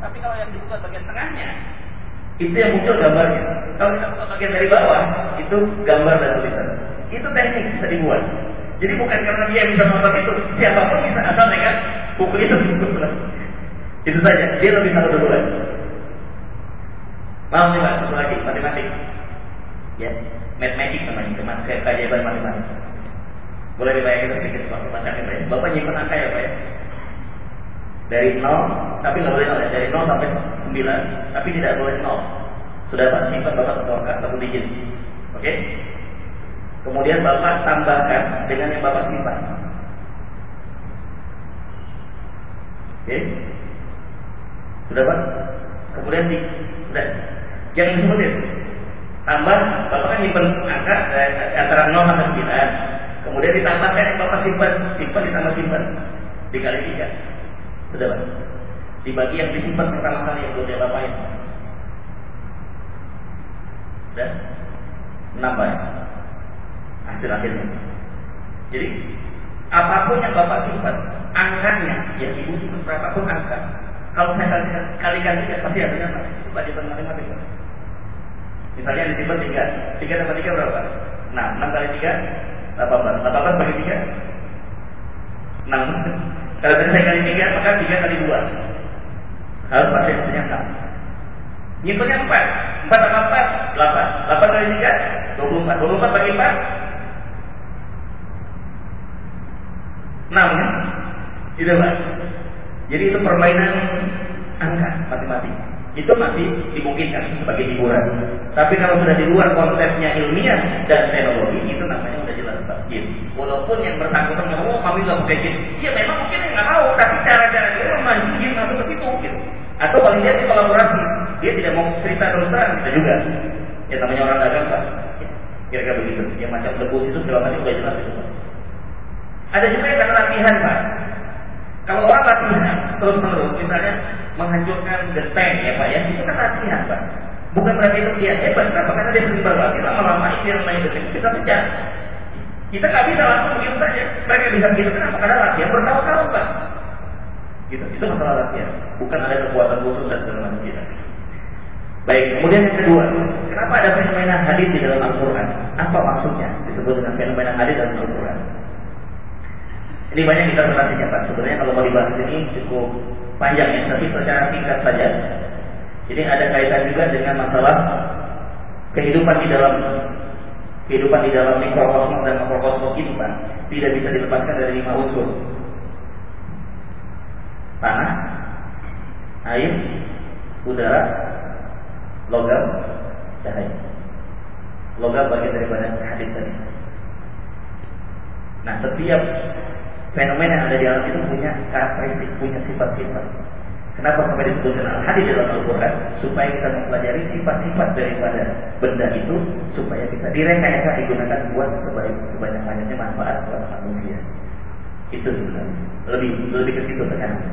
Tapi kalau yang dibuka bagian tengahnya, itu yang muncul gambarnya. Kalau kita buka bagian dari bawah, itu gambar dan tulisan. Itu teknik bisa dibuat. Jadi bukan karena dia bisa melakukan itu, siapa pun bisa asal dengan buku itu. itu saja. Dia lebih tahu duluan. Mau nih Pak, satu lagi, matematik. Ya, matematik namanya, kayak keajaiban matematik. Boleh dibayangkan sedikit Pak ya. Bapak nyimpen angka ya Pak ya? Dari 0, tapi nggak boleh 0 ya. Dari 0 sampai 9, tapi tidak boleh 0. Sudah Pak, simpan Bapak satu angka, satu digit. Oke? Kemudian Bapak tambahkan dengan yang Bapak simpan. Oke? Sudah Pak? Kemudian di, sudah. Jangan disebutin. Tambah, Bapak kan nyimpan angka eh, antara 0 sampai 9. kemudian ditambahkan bapak simpan, simpan ditambah simpan dikali tiga, sudah pak. Dibagi yang disimpan kali yang belum dia bapakin. Dan nambah hasil akhirnya. Jadi apa pun yang bapak simpan, angkanya yang ibu simpan berapapun angka. Kalau saya kalikan, tiga pasti artinya apa? Coba di matematika. Misalnya disimpan tiga, tiga tambah tiga berapa? Nah, enam kali tiga, delapan belas. Delapan belas bagi tiga, enam. Kalau saya kali tiga, maka tiga kali dua. Harus pasti hasilnya enam. Nyimpennya empat, empat tambah empat, delapan. Delapan kali tiga, dua puluh empat. Dua puluh empat bagi empat, enam ya. Itu pak. Jadi itu permainan angka matematika itu masih dimungkinkan sebagai hiburan. Tapi kalau sudah di luar konsepnya ilmiah dan teknologi itu namanya sudah jelas takdir. Walaupun yang bersangkutan ngomong oh, kami nggak pakai jin, ya memang mungkin nggak tahu, tapi cara-cara dia memancing jin masuk ke situ gitu. Atau paling dia kolaborasi, dia tidak mau cerita terus terang kita juga. Ya namanya orang dagang pak, kira-kira begitu. Yang macam debus itu jawabannya sudah jelas itu. Ada juga yang karena latihan pak. Kalau orang latihan terus menerus, misalnya menghancurkan genteng ya Pak ya, itu kan latihan Pak. Bukan berarti itu dia hebat, kenapa? Karena dia beribadah lagi lama-lama ini yang namanya genteng bisa pecah. Kita nggak bisa langsung begitu saja. Mereka bisa begitu kenapa? Karena latihan bertahun-tahun Pak. Gitu. Itu masalah latihan. Bukan ada kekuatan khusus dan segala macam tidak. Baik, kemudian yang kedua, kenapa ada fenomena hadis di dalam Al-Quran? Apa maksudnya disebut dengan fenomena hadis dalam Al-Quran? Ini banyak interpretasinya Pak. Sebenarnya kalau mau dibahas ini cukup panjang ya, tapi secara singkat saja. Jadi ada kaitan juga dengan masalah kehidupan di dalam kehidupan di dalam mikrokosmos dan makrokosmos ini Pak. Tidak bisa dilepaskan dari lima unsur. Tanah, air, udara, logam, cahaya. Logam bagian daripada hadis tadi. Nah, setiap fenomena yang ada di alam itu punya karakteristik, punya sifat-sifat. Kenapa sampai disebutkan al-hadis dalam Al-Quran? Supaya kita mempelajari sifat-sifat daripada benda itu supaya bisa direkayasa digunakan buat sebanyak sebanyak banyaknya manfaat buat manusia. Itu sebenarnya lebih lebih ke situ tekan.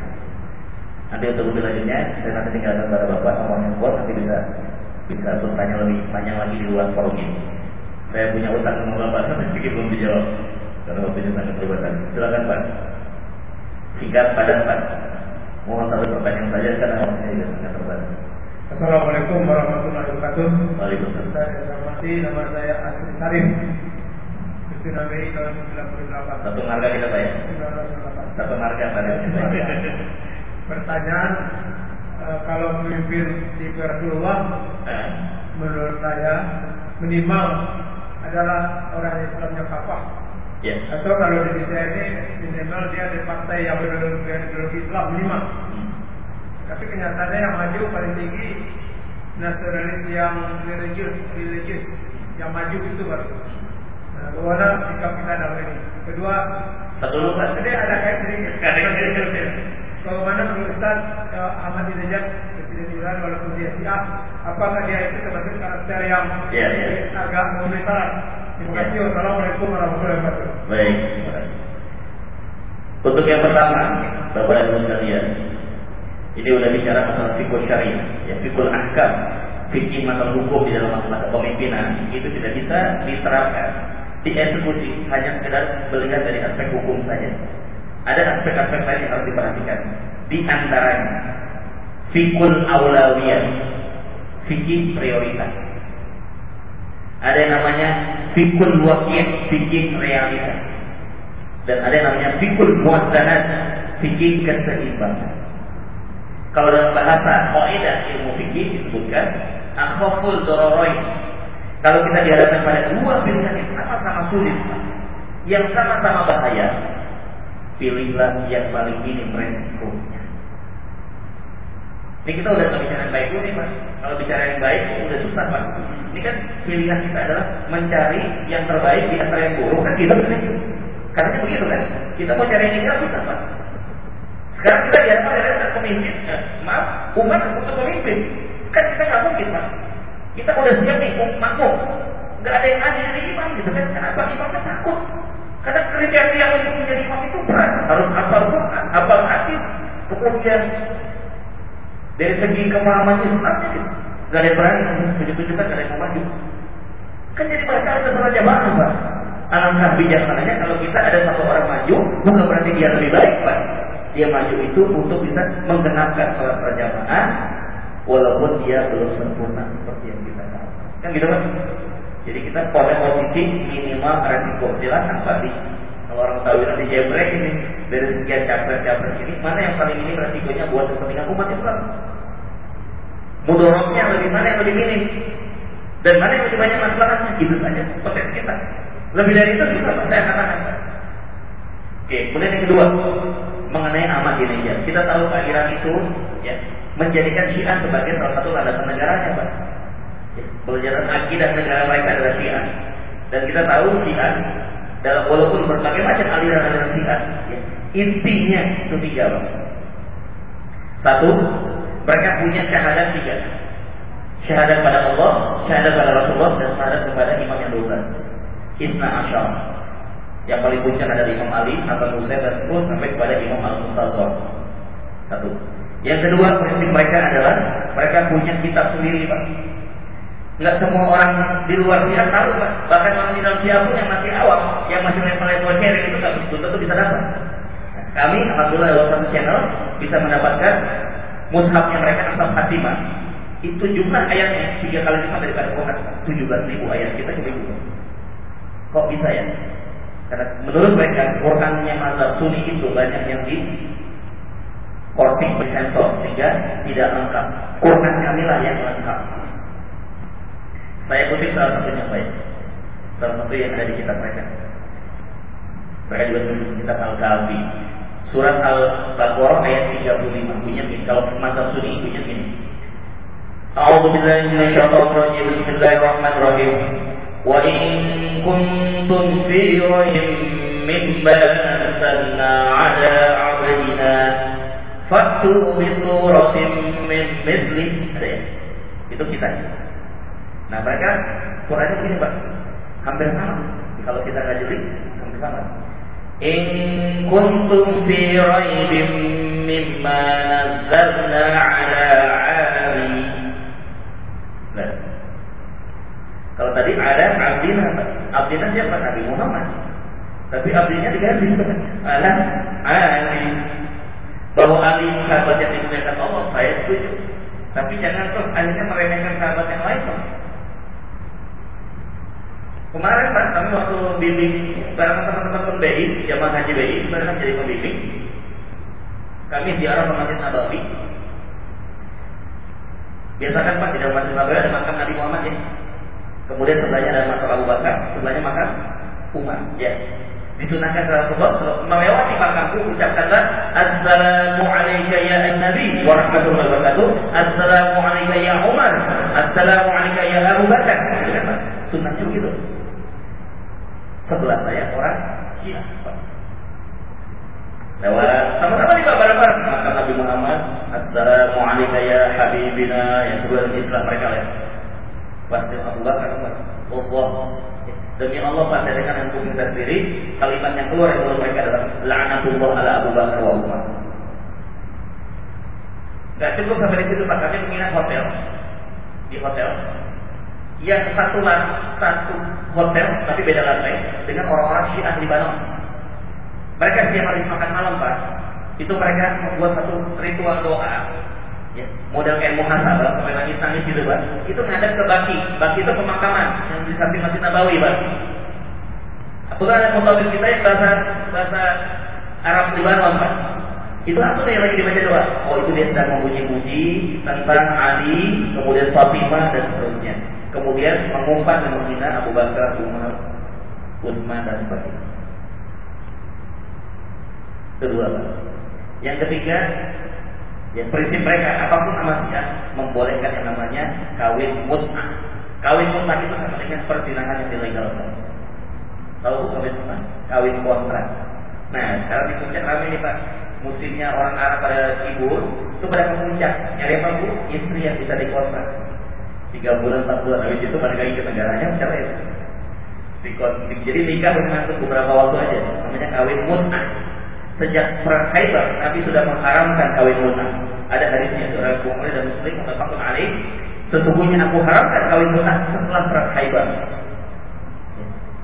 Nanti untuk lebih lanjutnya saya nanti tinggalkan kepada bapak nomor handphone nanti bisa bisa bertanya lebih panjang lagi di luar forum ini. Saya punya utang sama bapak tapi belum dijawab karena waktunya sangat terbatas. Silakan Pak. Singkat padat Pak. Mohon satu pertanyaan saja karena waktunya juga sangat terbatas. Assalamualaikum warahmatullahi wabarakatuh. Waalaikumsalam. Saya hormati nama saya Asri Sarim. Mei tahun 98. Satu marga kita Pak ya. 1998. Satu marga Pak ya. Pertanyaan eh, kalau pemimpin di Rasulullah Eh, menurut saya minimal adalah orang yang Islamnya kafah Ya. atau kalau di Indonesia ini minimal dia ada partai yang berideologi Islam minimal. Hmm. Tapi kenyataannya yang maju paling tinggi nasionalis yang religius, religius yang maju itu pak. Nah, bagaimana sikap kita dalam ini? Kedua, dulu Pak. tadi ada kait sedikit. Bagaimana menurut Ustaz eh, Ahmadinejad Presiden Iran walaupun dia Syiah, apakah dia itu termasuk karakter yang Iya, iya. agak memenuhi Baik. Untuk yang pertama, Bapak dan Ibu sekalian, ini udah bicara masalah fikul syariah, ya fikul ahkam, fikih masalah hukum di dalam masalah kepemimpinan itu tidak bisa diterapkan, dieksekusi hanya sekedar melihat dari aspek hukum saja. Ada aspek-aspek lain yang harus diperhatikan. Di antaranya, fikul aulawiyah, fikih prioritas. Ada yang namanya fikul wakil, fikih realitas. Dan ada yang namanya fikul muazanat, fikih keseimbangan. Kalau dalam bahasa kaidah ilmu fikih disebutkan akhaful dororoy. Kalau kita dihadapkan pada dua pilihan yang sama-sama sulit, yang sama-sama bahaya, pilihlah yang paling minim resikonya. Ini kita udah nggak bicara yang baik dulu nih mas. Kalau bicara yang baik udah susah mas. Ini kan pilihan kita adalah mencari yang terbaik di antara yang buruk kan kita kan itu. Karena begitu kan. Kita mau cari yang ideal susah mas. Sekarang kita diantar dari pemimpin, eh, maaf, umat untuk pemimpin. Kan kita nggak mungkin mas. Kita udah siap nih, makmum. Gak ada yang adil di imam gitu kan. Kenapa imamnya takut? Karena kriteria untuk menjadi imam itu berat. Harus hafal Quran, hafal hadis, kemudian dari segi kemahaman Islamnya gitu. Gak ada yang berani tunjuk-tunjukkan, gak ada yang maju. Kan jadi ada salah jamaah, Pak. Alangkah bijaksananya kalau kita ada satu orang maju, bukan berarti dia lebih baik, Pak. Dia maju itu untuk bisa menggenapkan sholat berjamaah, walaupun dia belum sempurna seperti yang kita tahu. Kan gitu kan? Jadi kita pada positif minimal resiko silakan Pak kalau orang tahu nanti jebrek ini dari sekian capres-capres ini mana yang paling ini resikonya buat kepentingan umat Islam? Mudorotnya lebih mana yang lebih minim dan mana yang lebih banyak masalahnya itu saja konteks kita. Lebih dari itu kita saya katakan. Oke, kemudian yang kedua mengenai Ahmadiyah. Kita tahu Pak Iran itu ya menjadikan Syiah sebagai salah satu landasan negaranya, Pak. Ya, Pelajaran akidah negara mereka adalah Syiah. Dan kita tahu Syiah dalam walaupun berbagai macam aliran-aliran Syiah, ya, intinya itu tiga, Pak. Satu, mereka punya syahadat tiga. Syahadat pada Allah, syahadat pada Rasulullah, dan syahadat kepada imam yang 12. Isna Asyar. Yang paling puncak adalah Imam Ali, Hasan Hussein, dan seterusnya sampai kepada Imam Al-Muntazor. Satu. Yang kedua prinsip mereka adalah mereka punya kitab sendiri pak. Nggak semua orang di luar dia tahu pak. Bahkan orang di dalam dia pun yang masih awam, yang masih level-level sharing itu nggak betul tentu bisa dapat. Kami alhamdulillah lewat satu channel bisa mendapatkan mushafnya mereka asal Fatimah. Itu jumlah ayatnya tiga kali lipat daripada Quran. Tujuh belas ribu ayat kita cuma itu. Kok bisa ya? Karena menurut mereka Qurannya mazhab Sunni itu banyak yang di kortik bersensor sehingga tidak lengkap. Quran kamilah yang lengkap. Saya kutip salah satunya baik. Salah satu yang ada di kitab mereka. Mereka juga menulis kitab Al-Kahfi. Surat Al-Baqarah ayat 35 bunyinya. Kalau mazhab Sunni bunyinya begini. A'udzu billahi minasyaitonir rajim. Bismillahirrahmanirrahim. Wa in kuntum fi raybin mimma nazzalna 'ala 'abdina Faktu bisuratin min mithli ada ya? Itu kita. Nah mereka Qurannya begini pak, hampir sama. Kalau kita nggak jeli, hampir sama. In kuntum fi raibin mimma nazzalna ala. Nah. Kalau tadi ada abdina, abdina siapa? Nabi Muhammad. Tapi abdinya diganti ala ali bahwa Ali sahabat yang dimuliakan Allah saya setuju tapi jangan terus akhirnya meremehkan sahabat yang lain Pak. Kemarin Pak kami waktu bimbing bareng teman-teman BI jamaah haji BI mereka jadi pembimbing. Kami ziarah ke Masjid Nabawi. Biasakan Pak di dalam Masjid Nabawi ada makam Nabi Muhammad ya. Kemudian sebelahnya ada makam Abu Bakar sebelahnya makam Umar ya. Disunahkan Rasulullah melewati makamku ucapkanlah Assalamu alayka ya Nabi wa rahmatullahi wa barakatuh. Assalamu ya Umar Assalamu alayka ya Abu Bakar. Sunnahnya begitu Sebelah saya orang Syiah Lewat sama-sama di bareng-bareng Maka Nabi Muhammad Assalamu alayka ya Habibina Yang sebuah Islam mereka lewat Pasti Abu Bakar Allah. Demi Allah saya dengan hukum kita sendiri Kalimat yang keluar dari mulut mereka adalah La'anatullah ala Abu Bakar wa Umar. Gak cukup sampai di situ Kami menginap hotel. Di hotel Yang satu satu hotel Tapi beda lantai Dengan orang-orang syiah di Mereka setiap hari makan malam Pak. Itu mereka membuat satu ritual doa. Ya, model kayak muhasabah sampai nangis nangis gitu pak. Itu ngadep ke baki. Baki itu pemakaman yang di samping masjid nabawi pak. Apakah ada mutawif kita yang bahasa bahasa Arab Libanon pak. Itu apa yang lagi dibaca doa oh itu dia sedang memuji-muji tentang Ali kemudian Fatimah dan seterusnya kemudian mengumpat dan menghina Abu Bakar Umar Utsman dan sebagainya kedua yang ketiga Ya, prinsip mereka apa pun nama syiah membolehkan yang namanya kawin mut'ah. Kawin mut'ah itu sama dengan perzinaan yang dilegalkan. Tahu kawin mut'ah? Kawin kontrak. Nah, sekarang di puncak ramai nih Pak. Musimnya orang Arab pada ibu itu pada puncak nyari apa bu? Istri yang bisa dikontrak. Tiga bulan, empat bulan habis itu balik lagi ke negaranya cerai. Jadi nikah dengan beberapa waktu aja, namanya kawin mut'ah. Sejak perang Khaybar, Nabi sudah mengharamkan kawin mut'ah. Ada hadisnya surah Bukhari dan Muslim mutafaqun alaih. Sesungguhnya aku haramkan kawin mut'ah setelah perang Khaybar.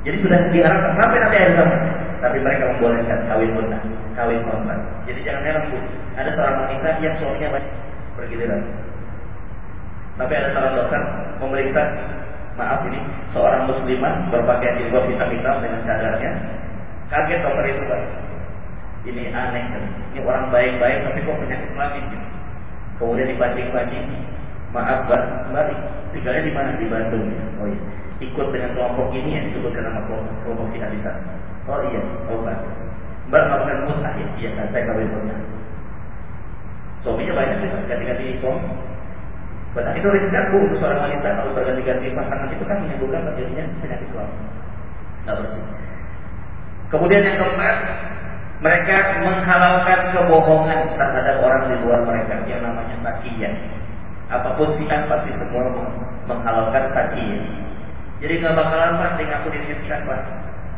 Jadi sudah diharamkan sampai nanti akhir zaman. Tapi mereka membolehkan kawin mut'ah, kawin korban. Jadi jangan heran bu, ada seorang wanita yang suaminya banyak bergiliran. Tapi ada seorang dokter memeriksa maaf ini seorang muslimah berpakaian jilbab hitam-hitam dengan cadarnya kaget dokter itu pak. Ini aneh kan ini orang baik-baik tapi kok penyakit kelamin gitu. kemudian dibanding-banding maaf mbak balik tinggalnya di mana? Di Bandung. Oh iya. Ikut dengan kelompok ini yang disebutkan nama kelompok, kelompok si Hadisa oh iya. Oh bagus mbak melakukan mutah ya iya saya kawin mutah suaminya banyak sih ganti-ganti suami Bahkan itu risiko untuk seorang wanita kalau berganti-ganti pasangan itu kan menimbulkan terjadinya penyakit suami. Tidak bersih. Kemudian yang keempat, mereka menghalalkan kebohongan terhadap orang di luar mereka yang namanya takiyah. Apa pun sian pasti semua menghalalkan takiyah. Jadi nggak bakalan pak dengan aku sekian pak.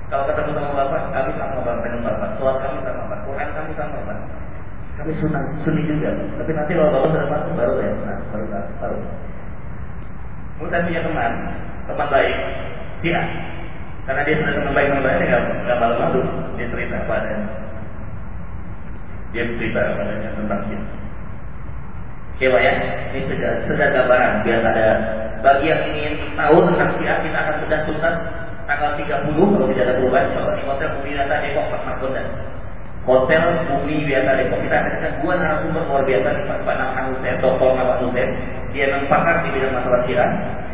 Kalau ketemu sama bapak, kami sama bapak dengan bapak. Sholat kami sama bapak, Quran kami sama bapak kami sunnah sunni juga. Tapi nanti kalau bapak sudah masuk baru ya nah, baru baru. Mungkin saya punya teman teman baik si A. Karena dia sudah teman baik teman baik dia nggak malu malu dia cerita pada dia cerita padanya tentang si Oke Pak ya, ini sudah, sudah gambaran. Biar ada bagi yang ingin tahu tentang si A kita akan sudah tuntas tanggal 30 kalau tidak ada perubahan insya Allah di hotel Data Depok Margonda Hotel Bumi Biasa Depok. Kita ada dua narasumber luar biasa Pak Nama Hussein, Dr. Nama Hussein dia memang pakar di bidang masalah syiah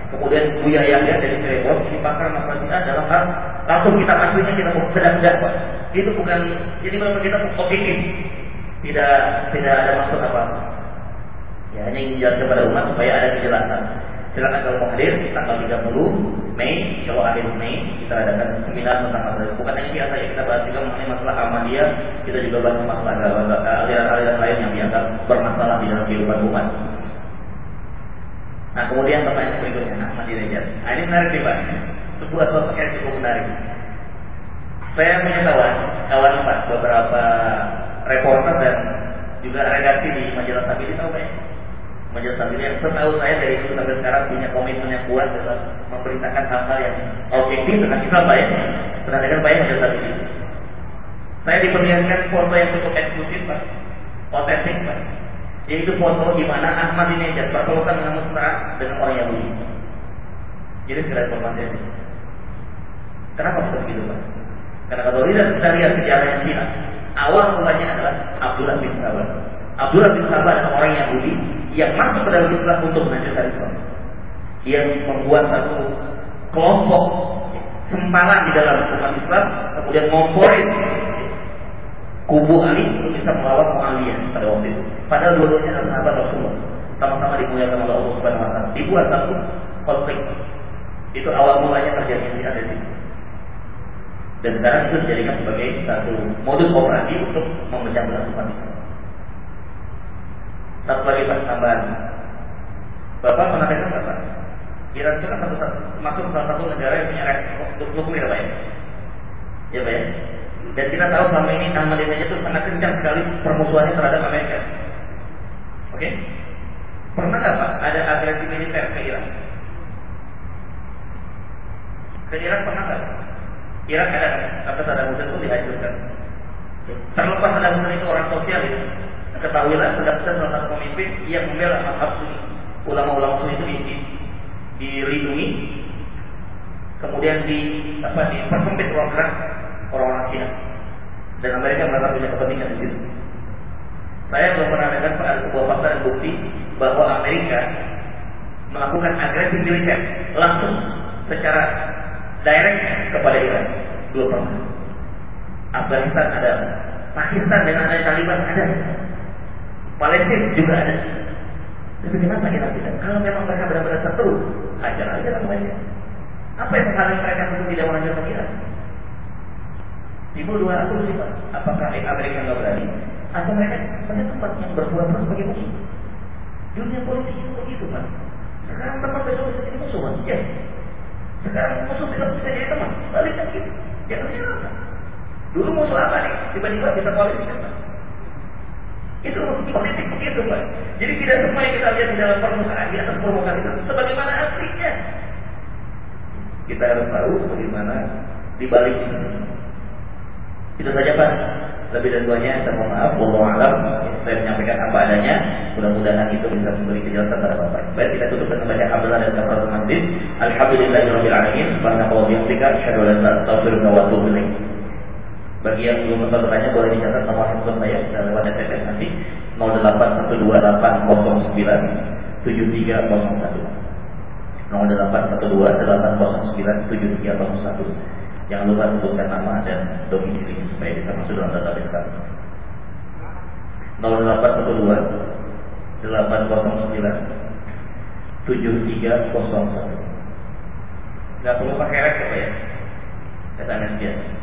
kemudian Buya Yahya dari Cirebon ini pakar masalah syiah dalam hal langsung kita aslinya kita sedang Pak. Itu bukan jadi memang kita objektif. Tidak tidak ada maksud apa. Ya hanya ingin jelaskan kepada umat supaya ada kejelasan Silakan kalau mau hadir tanggal 30 Mei, Allah akhir Mei kita adakan seminar tentang masalah bukan syiah saja kita bahas juga mengenai masalah Ahmadiyah, kita juga bahas masalah aliran-aliran lain yang dianggap bermasalah di dalam kehidupan umat. Nah kemudian pertanyaan berikutnya Ahmadiyah. Nah ini menarik nih Pak, sebuah sosok yang cukup menarik. Saya punya kawan, kawan Pak, beberapa reporter dan juga redaksi di majalah Sabili tahu Pak Majelis Taklim yang setahu saya dari itu sampai sekarang punya komitmen yang kuat dalam memberitakan hal-hal yang objektif tentang Islam baik. Perhatikan baik Majelis Taklim Saya diperlihatkan foto yang cukup eksklusif Pak, otentik Pak. Yaitu foto di mana Ahmad ini Ahmadinejad berpelukan dengan mesra dengan orang Yahudi. Jadi segera informasi ini. Kenapa seperti itu Pak? Karena kalau tidak kita lihat sejarahnya Syiah, awal mulanya adalah Abdullah bin Sabar. Abdullah bin Sabar adalah orang Yahudi yang masuk ke dalam Islam untuk melanjutkan Islam. Dia membuat satu kelompok sempalan di dalam umat Islam, kemudian ngomporin kubu Ali untuk bisa melawan Muawiyah pada waktu itu. Padahal dua-duanya adalah sahabat Rasulullah, sama-sama dimuliakan oleh Allah Subhanahu Wa Taala. Dibuat satu konflik. Itu awal mulanya terjadi di ada di dan sekarang itu dijadikan sebagai satu modus operandi untuk memecah belah umat Islam. Satu lagi Pak tambahan. Bapak dengar nggak Pak? Iran itu kan satu, masuk salah satu negara yang punya nuklir Pak ya? Ya Pak ya? Dan kita tahu selama ini Ahmadiyah itu sangat kencang sekali permusuhannya terhadap Amerika. Oke? Okay? Pernah nggak Pak ada agresi militer ke Iran? Ke Iran pernah nggak? Irak ada kata Saddam Hussein itu dihancurkan. Terlepas Saddam Hussein itu orang sosialis, ketahuilah salah satu pemimpin yang membela mazhab sunni. Ulama-ulama sunni itu di, di, dilindungi, kemudian di apa di persempit ruang gerak orang-orang Cina. Dan Amerika merasa punya kepentingan di situ. Saya belum pernah dengar ada sebuah fakta dan bukti bahwa Amerika melakukan agresi militer langsung secara direct kepada Iran. Belum pernah. Afghanistan ada, Pakistan dengan ada Taliban ada. Palestina juga ada. Tapi kenapa kita tidak? Kalau memang mereka benar-benar seteru, hajar aja lah mereka. Apa yang menghalangi mereka untuk tidak menghancurkan Iran? Timbul dua asumsi Pak. Apakah Amerika nggak berani? Atau mereka saja tempat yang berpura-pura sebagai musuh? Dunia politik itu begitu Pak. Sekarang tempat besok bisa jadi musuh Pak. Ya. Sekarang musuh bisa bisa jadi teman, sebaliknya gitu. Jangan heran. Dulu musuh apa nih? Tiba-tiba bisa koalisi kan? Itu politik begitu Pak. Jadi tidak semua yang kita lihat di dalam permukaan, di atas permukaan itu sebagaimana aslinya. Kita harus tahu bagaimana di balik itu. Itu saja Pak. Lebih dan kurangnya saya mohon maaf. Wallahu alam. Saya menyampaikan apa adanya. Mudah-mudahan itu bisa memberi kejelasan pada Bapak. Baik kita tutup dengan baca hamdalah dan kafaratul majlis. Alhamdulillahirabbil alamin. Subhanallahi wa bihamdika asyhadu an la ilaha illa wa atubu. Bagi yang belum sempat bertanya boleh dicatat nomor handphone saya. Bisa lewat SMS nanti. 08128097301 08128097301 Jangan lupa sebutkan nama dan domisili supaya bisa masuk dalam database kami. 0812 809 7301 Gak perlu pakai rek ya Pak ya biasa